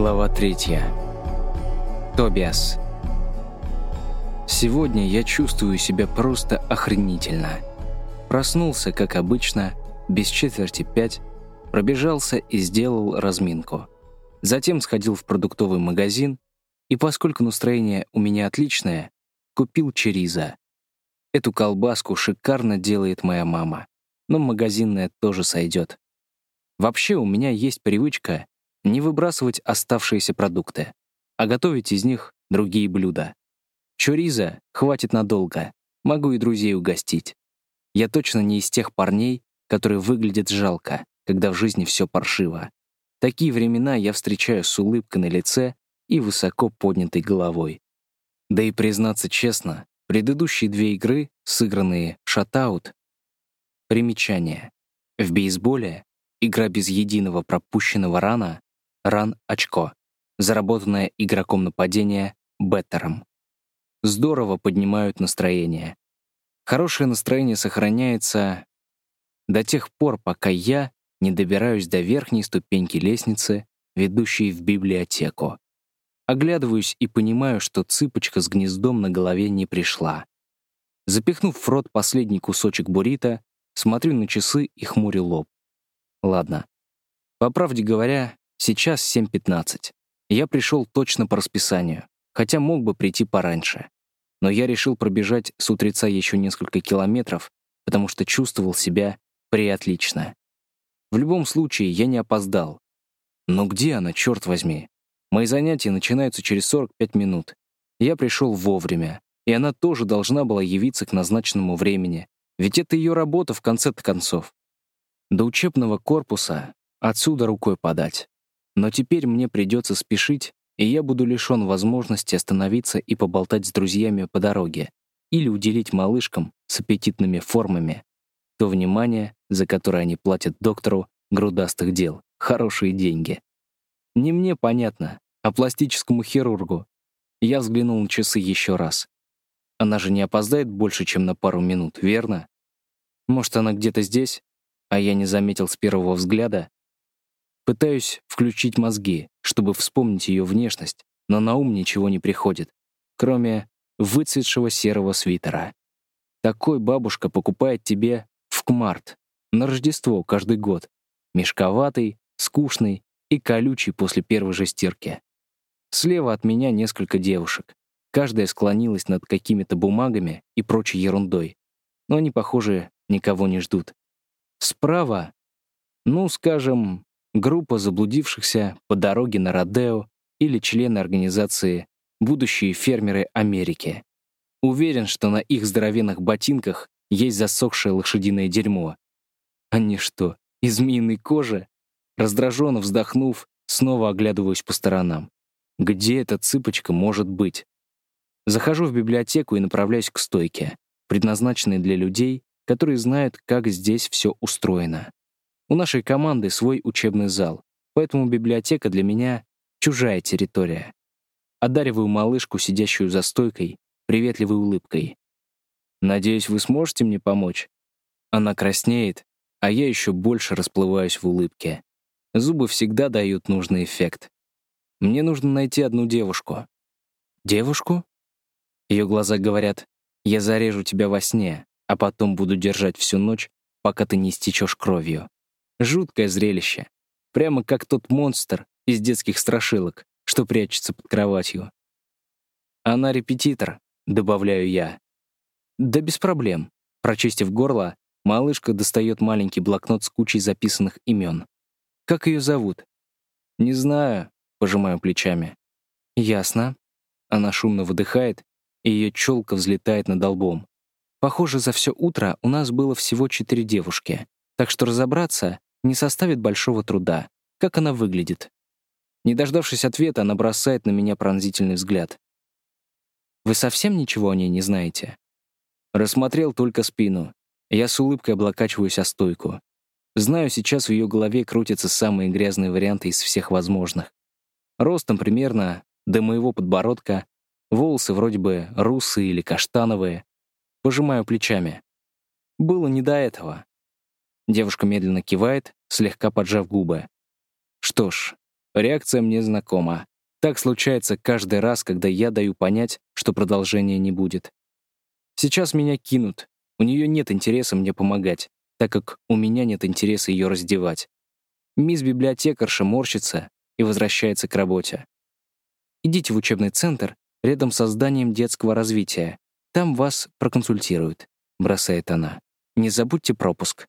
Глава третья. Тобиас. Сегодня я чувствую себя просто охренительно. Проснулся, как обычно, без четверти пять, пробежался и сделал разминку. Затем сходил в продуктовый магазин, и поскольку настроение у меня отличное, купил чериза. Эту колбаску шикарно делает моя мама, но магазинная тоже сойдет. Вообще у меня есть привычка не выбрасывать оставшиеся продукты, а готовить из них другие блюда. Чориза хватит надолго, могу и друзей угостить. Я точно не из тех парней, которые выглядят жалко, когда в жизни все паршиво. Такие времена я встречаю с улыбкой на лице и высоко поднятой головой. Да и признаться честно, предыдущие две игры, сыгранные шатаут, примечание. В бейсболе игра без единого пропущенного рана ран очко, заработанное игроком нападения беттером. Здорово поднимают настроение. Хорошее настроение сохраняется до тех пор, пока я не добираюсь до верхней ступеньки лестницы, ведущей в библиотеку. Оглядываюсь и понимаю, что цыпочка с гнездом на голове не пришла. Запихнув в рот последний кусочек буррито, смотрю на часы и хмурю лоб. Ладно. По правде говоря, Сейчас 7.15. Я пришел точно по расписанию, хотя мог бы прийти пораньше. Но я решил пробежать с утреца еще несколько километров, потому что чувствовал себя приотлично. В любом случае, я не опоздал. Но где она, черт возьми? Мои занятия начинаются через 45 минут. Я пришел вовремя, и она тоже должна была явиться к назначенному времени, ведь это ее работа в конце-то концов. До учебного корпуса отсюда рукой подать. Но теперь мне придется спешить, и я буду лишён возможности остановиться и поболтать с друзьями по дороге или уделить малышкам с аппетитными формами то внимание, за которое они платят доктору грудастых дел, хорошие деньги. Не мне понятно, а пластическому хирургу. Я взглянул на часы еще раз. Она же не опоздает больше, чем на пару минут, верно? Может, она где-то здесь, а я не заметил с первого взгляда? Пытаюсь включить мозги, чтобы вспомнить ее внешность, но на ум ничего не приходит, кроме выцветшего серого свитера. Такой бабушка покупает тебе в Кмарт на Рождество каждый год. Мешковатый, скучный и колючий после первой же стирки. Слева от меня несколько девушек. Каждая склонилась над какими-то бумагами и прочей ерундой. Но они, похоже, никого не ждут. Справа, ну, скажем, группа заблудившихся по дороге на Родео или члены организации «Будущие фермеры Америки». Уверен, что на их здоровенных ботинках есть засохшее лошадиное дерьмо. Они что, из змеиной кожи? Раздраженно вздохнув, снова оглядываюсь по сторонам. Где эта цыпочка может быть? Захожу в библиотеку и направляюсь к стойке, предназначенной для людей, которые знают, как здесь все устроено. У нашей команды свой учебный зал, поэтому библиотека для меня — чужая территория. Одариваю малышку, сидящую за стойкой, приветливой улыбкой. «Надеюсь, вы сможете мне помочь?» Она краснеет, а я еще больше расплываюсь в улыбке. Зубы всегда дают нужный эффект. Мне нужно найти одну девушку. «Девушку?» Ее глаза говорят, «Я зарежу тебя во сне, а потом буду держать всю ночь, пока ты не истечешь кровью». Жуткое зрелище. Прямо как тот монстр из детских страшилок, что прячется под кроватью. «Она репетитор», — добавляю я. «Да без проблем». Прочистив горло, малышка достает маленький блокнот с кучей записанных имен. «Как ее зовут?» «Не знаю», — пожимаю плечами. «Ясно». Она шумно выдыхает, и ее челка взлетает над лбом. Похоже, за все утро у нас было всего четыре девушки, так что разобраться не составит большого труда. Как она выглядит? Не дождавшись ответа, она бросает на меня пронзительный взгляд. «Вы совсем ничего о ней не знаете?» Рассмотрел только спину. Я с улыбкой облокачиваюсь о стойку. Знаю, сейчас в ее голове крутятся самые грязные варианты из всех возможных. Ростом примерно до моего подбородка, волосы вроде бы русые или каштановые. Пожимаю плечами. Было не до этого. Девушка медленно кивает, слегка поджав губы. Что ж, Реакция мне знакома. Так случается каждый раз, когда я даю понять, что продолжения не будет. Сейчас меня кинут. У нее нет интереса мне помогать, так как у меня нет интереса ее раздевать. Мисс библиотекарша морщится и возвращается к работе. Идите в учебный центр рядом со зданием детского развития. Там вас проконсультируют», — бросает она. «Не забудьте пропуск».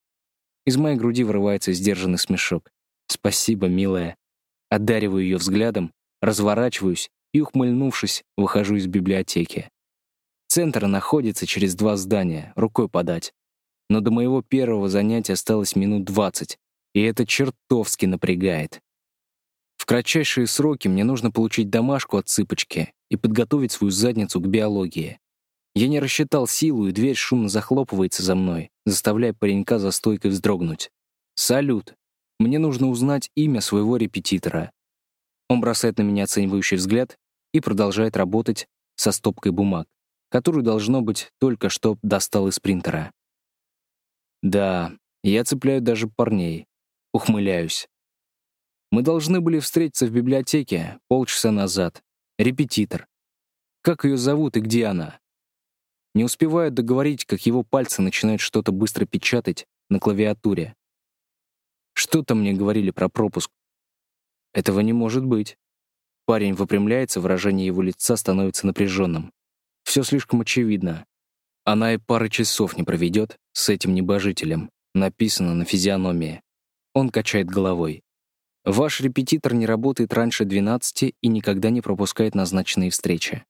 Из моей груди вырывается сдержанный смешок. «Спасибо, милая». Одариваю ее взглядом, разворачиваюсь и, ухмыльнувшись, выхожу из библиотеки. Центр находится через два здания, рукой подать. Но до моего первого занятия осталось минут двадцать, и это чертовски напрягает. В кратчайшие сроки мне нужно получить домашку от цыпочки и подготовить свою задницу к биологии. Я не рассчитал силу, и дверь шумно захлопывается за мной, заставляя паренька за стойкой вздрогнуть. «Салют! Мне нужно узнать имя своего репетитора». Он бросает на меня оценивающий взгляд и продолжает работать со стопкой бумаг, которую, должно быть, только что достал из принтера. Да, я цепляю даже парней. Ухмыляюсь. Мы должны были встретиться в библиотеке полчаса назад. Репетитор. Как ее зовут и где она? Не успеваю договорить, как его пальцы начинают что-то быстро печатать на клавиатуре. Что-то мне говорили про пропуск. Этого не может быть. Парень выпрямляется, выражение его лица становится напряженным. Все слишком очевидно. Она и пары часов не проведет с этим небожителем, написано на физиономии. Он качает головой. Ваш репетитор не работает раньше 12 и никогда не пропускает назначенные встречи.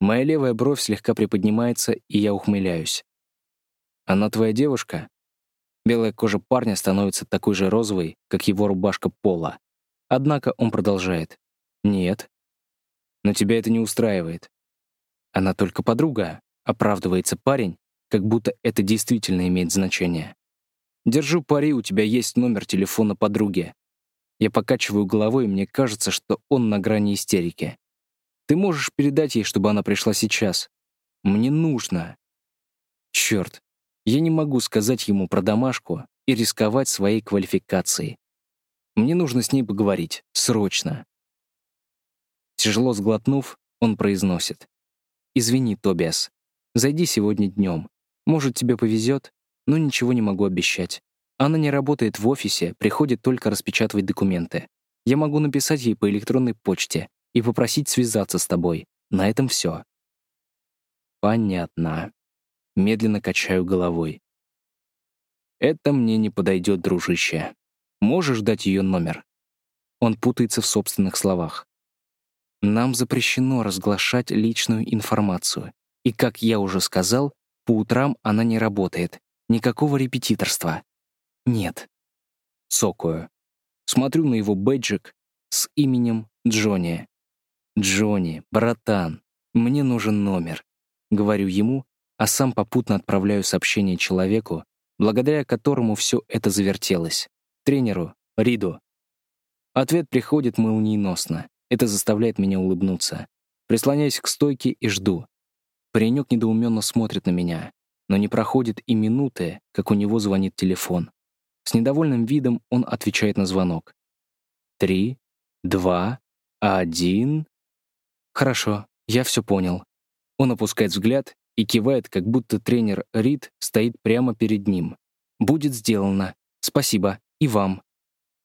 Моя левая бровь слегка приподнимается, и я ухмыляюсь. «Она твоя девушка?» Белая кожа парня становится такой же розовой, как его рубашка пола. Однако он продолжает. «Нет». «Но тебя это не устраивает». «Она только подруга», — оправдывается парень, как будто это действительно имеет значение. «Держу пари, у тебя есть номер телефона подруги». Я покачиваю головой, и мне кажется, что он на грани истерики. Ты можешь передать ей, чтобы она пришла сейчас. Мне нужно. Черт, я не могу сказать ему про домашку и рисковать своей квалификацией. Мне нужно с ней поговорить. Срочно. Тяжело сглотнув, он произносит. «Извини, Тобиас. Зайди сегодня днем. Может, тебе повезет, но ничего не могу обещать. Она не работает в офисе, приходит только распечатывать документы. Я могу написать ей по электронной почте, и попросить связаться с тобой. На этом все. Понятно. Медленно качаю головой. Это мне не подойдет, дружище. Можешь дать ее номер? Он путается в собственных словах. Нам запрещено разглашать личную информацию. И, как я уже сказал, по утрам она не работает. Никакого репетиторства. Нет. Цокаю. Смотрю на его бэджик с именем Джонни. «Джонни, братан, мне нужен номер», — говорю ему, а сам попутно отправляю сообщение человеку, благодаря которому все это завертелось. Тренеру, Риду. Ответ приходит молниеносно. Это заставляет меня улыбнуться. Прислоняюсь к стойке и жду. Паренек недоуменно смотрит на меня, но не проходит и минуты, как у него звонит телефон. С недовольным видом он отвечает на звонок. «Три, два, один...» «Хорошо, я все понял». Он опускает взгляд и кивает, как будто тренер Рид стоит прямо перед ним. «Будет сделано. Спасибо. И вам».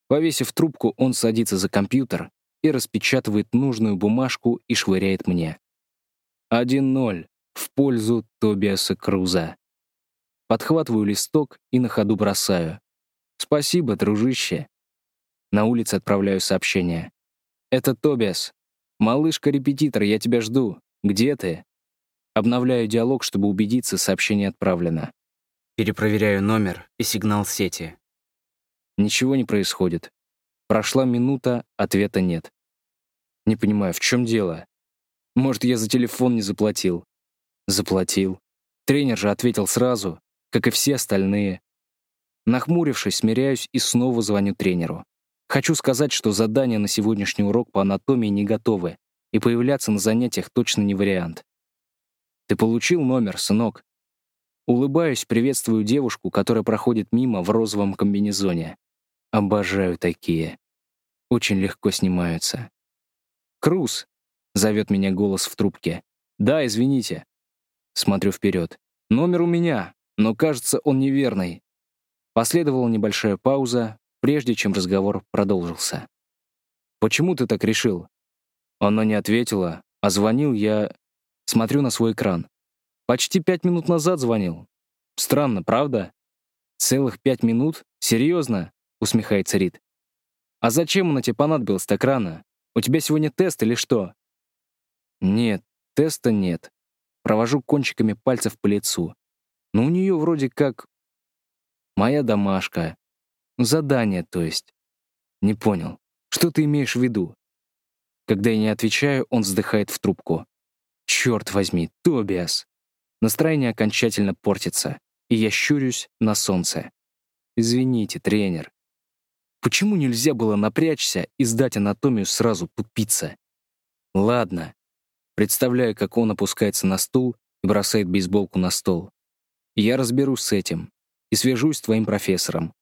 Повесив трубку, он садится за компьютер и распечатывает нужную бумажку и швыряет мне. 1-0 в пользу Тобиаса Круза. Подхватываю листок и на ходу бросаю. «Спасибо, дружище». На улице отправляю сообщение. «Это Тобиас. «Малышка-репетитор, я тебя жду. Где ты?» Обновляю диалог, чтобы убедиться, сообщение отправлено. Перепроверяю номер и сигнал сети. Ничего не происходит. Прошла минута, ответа нет. Не понимаю, в чем дело? Может, я за телефон не заплатил? Заплатил. Тренер же ответил сразу, как и все остальные. Нахмурившись, смиряюсь и снова звоню тренеру. Хочу сказать, что задания на сегодняшний урок по анатомии не готовы, и появляться на занятиях точно не вариант. «Ты получил номер, сынок?» Улыбаюсь, приветствую девушку, которая проходит мимо в розовом комбинезоне. Обожаю такие. очень легко снимаются. «Круз!» — зовет меня голос в трубке. «Да, извините». Смотрю вперед. «Номер у меня, но, кажется, он неверный». Последовала небольшая пауза, прежде чем разговор продолжился. «Почему ты так решил?» Она не ответила, а звонил я... Смотрю на свой экран. Почти пять минут назад звонил. Странно, правда? Целых пять минут? Серьезно? Усмехается Рид. А зачем он тебе понадобился так рано? У тебя сегодня тест или что? Нет, теста нет. Провожу кончиками пальцев по лицу. Но у нее вроде как... Моя домашка. Задание, то есть. Не понял. Что ты имеешь в виду? Когда я не отвечаю, он вздыхает в трубку. Черт возьми, Тобиас. Настроение окончательно портится, и я щурюсь на солнце. Извините, тренер. Почему нельзя было напрячься и сдать анатомию сразу тупиться? Ладно. Представляю, как он опускается на стул и бросает бейсболку на стол. Я разберусь с этим и свяжусь с твоим профессором.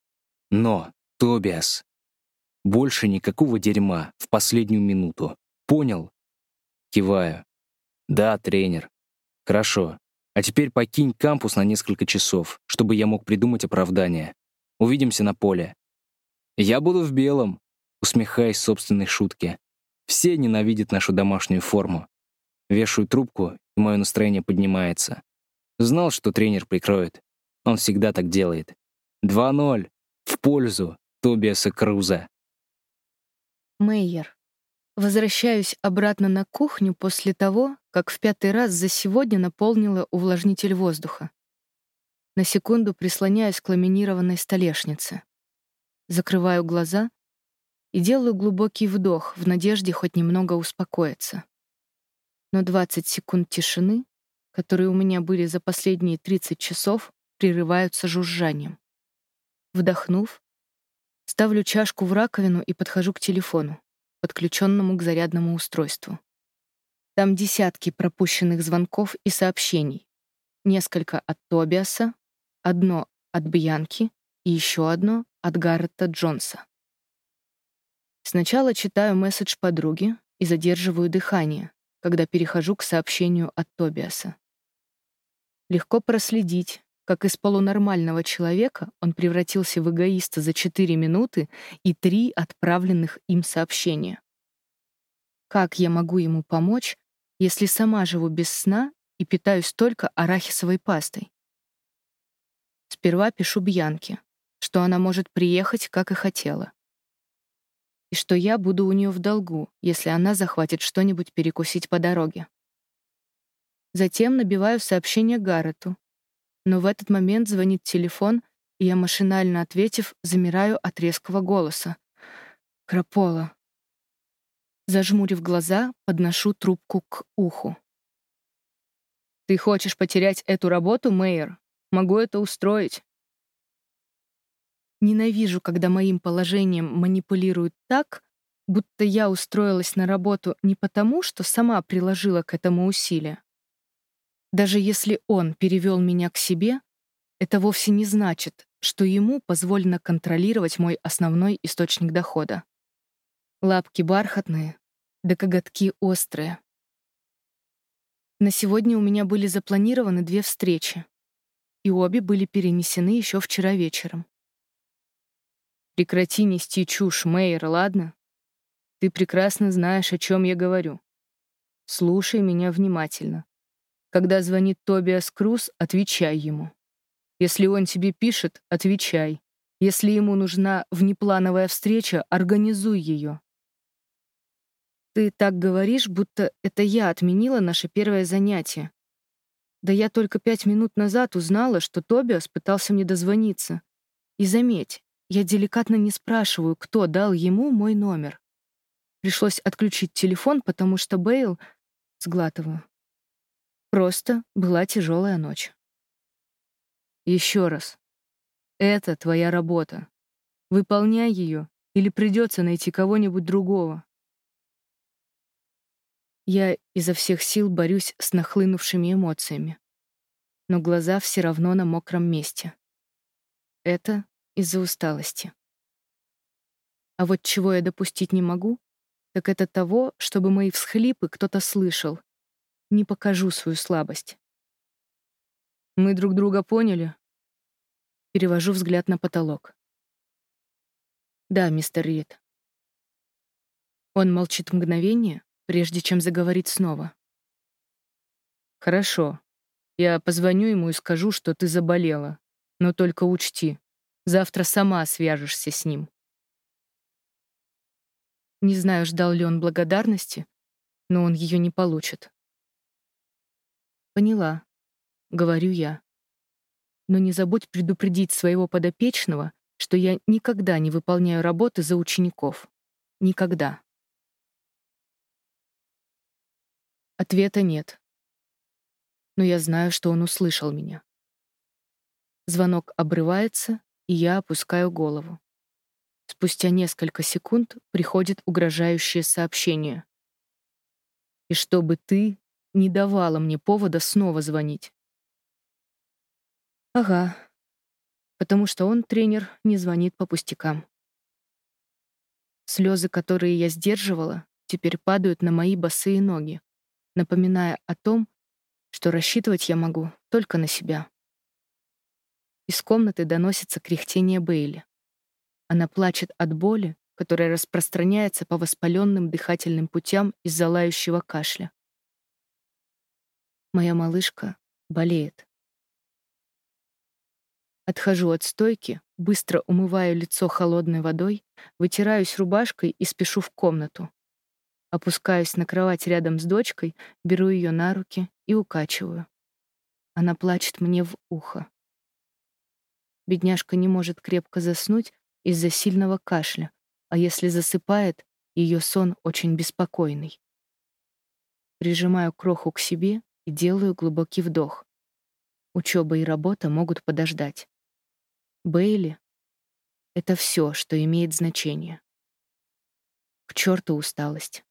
Но, Тобиас, больше никакого дерьма в последнюю минуту. Понял? Киваю. Да, тренер. Хорошо. А теперь покинь кампус на несколько часов, чтобы я мог придумать оправдание. Увидимся на поле. Я буду в белом, усмехаясь собственной шутке. Все ненавидят нашу домашнюю форму. Вешаю трубку, и мое настроение поднимается. Знал, что тренер прикроет. Он всегда так делает. 2-0. В пользу Тобиаса Круза. Мейер. Возвращаюсь обратно на кухню после того, как в пятый раз за сегодня наполнила увлажнитель воздуха. На секунду прислоняюсь к ламинированной столешнице закрываю глаза и делаю глубокий вдох в надежде хоть немного успокоиться. Но 20 секунд тишины, которые у меня были за последние 30 часов, прерываются жужжанием. Вдохнув, ставлю чашку в раковину и подхожу к телефону, подключенному к зарядному устройству. Там десятки пропущенных звонков и сообщений. Несколько от Тобиаса, одно от Бьянки и еще одно от Гаррета Джонса. Сначала читаю месседж подруги и задерживаю дыхание, когда перехожу к сообщению от Тобиаса. Легко проследить, как из полунормального человека он превратился в эгоиста за 4 минуты и три отправленных им сообщения. Как я могу ему помочь, если сама живу без сна и питаюсь только арахисовой пастой? Сперва пишу Бьянке что она может приехать, как и хотела. И что я буду у нее в долгу, если она захватит что-нибудь перекусить по дороге. Затем набиваю сообщение Гаррету. Но в этот момент звонит телефон, и я, машинально ответив, замираю от резкого голоса. «Крапола». Зажмурив глаза, подношу трубку к уху. «Ты хочешь потерять эту работу, Мэйер? Могу это устроить. Ненавижу, когда моим положением манипулируют так, будто я устроилась на работу не потому, что сама приложила к этому усилия. Даже если он перевел меня к себе, это вовсе не значит, что ему позволено контролировать мой основной источник дохода. Лапки бархатные, да коготки острые. На сегодня у меня были запланированы две встречи, и обе были перенесены еще вчера вечером. Прекрати нести чушь, Мэйр, ладно? Ты прекрасно знаешь, о чем я говорю. Слушай меня внимательно. Когда звонит Тобиас Круз, отвечай ему. Если он тебе пишет, отвечай. Если ему нужна внеплановая встреча, организуй ее. Ты так говоришь, будто это я отменила наше первое занятие. Да я только пять минут назад узнала, что Тобиас пытался мне дозвониться. И заметь, я деликатно не спрашиваю, кто дал ему мой номер. Пришлось отключить телефон, потому что Бейл... Сглатываю. Просто была тяжелая ночь. Еще раз. Это твоя работа. Выполняй ее, или придется найти кого-нибудь другого. Я изо всех сил борюсь с нахлынувшими эмоциями. Но глаза все равно на мокром месте. Это из-за усталости. А вот чего я допустить не могу, так это того, чтобы мои всхлипы кто-то слышал. Не покажу свою слабость. Мы друг друга поняли? Перевожу взгляд на потолок. Да, мистер Рид. Он молчит мгновение, прежде чем заговорить снова. Хорошо. Я позвоню ему и скажу, что ты заболела. Но только учти, завтра сама свяжешься с ним. Не знаю, ждал ли он благодарности, но он ее не получит. Поняла, говорю я. Но не забудь предупредить своего подопечного, что я никогда не выполняю работы за учеников. Никогда. Ответа нет. Но я знаю, что он услышал меня. Звонок обрывается, и я опускаю голову. Спустя несколько секунд приходит угрожающее сообщение. «И чтобы ты не давала мне повода снова звонить». Ага, потому что он, тренер, не звонит по пустякам. Слезы, которые я сдерживала, теперь падают на мои босые ноги, напоминая о том, что рассчитывать я могу только на себя. Из комнаты доносится кряхтение Бейли. Она плачет от боли, которая распространяется по воспаленным дыхательным путям из-за лающего кашля. Моя малышка болеет. Отхожу от стойки, быстро умываю лицо холодной водой, вытираюсь рубашкой и спешу в комнату. Опускаюсь на кровать рядом с дочкой, беру ее на руки и укачиваю. Она плачет мне в ухо. Бедняжка не может крепко заснуть, из-за сильного кашля, а если засыпает, ее сон очень беспокойный. Прижимаю кроху к себе и делаю глубокий вдох. Учеба и работа могут подождать. Бейли — это все, что имеет значение. К черту усталость.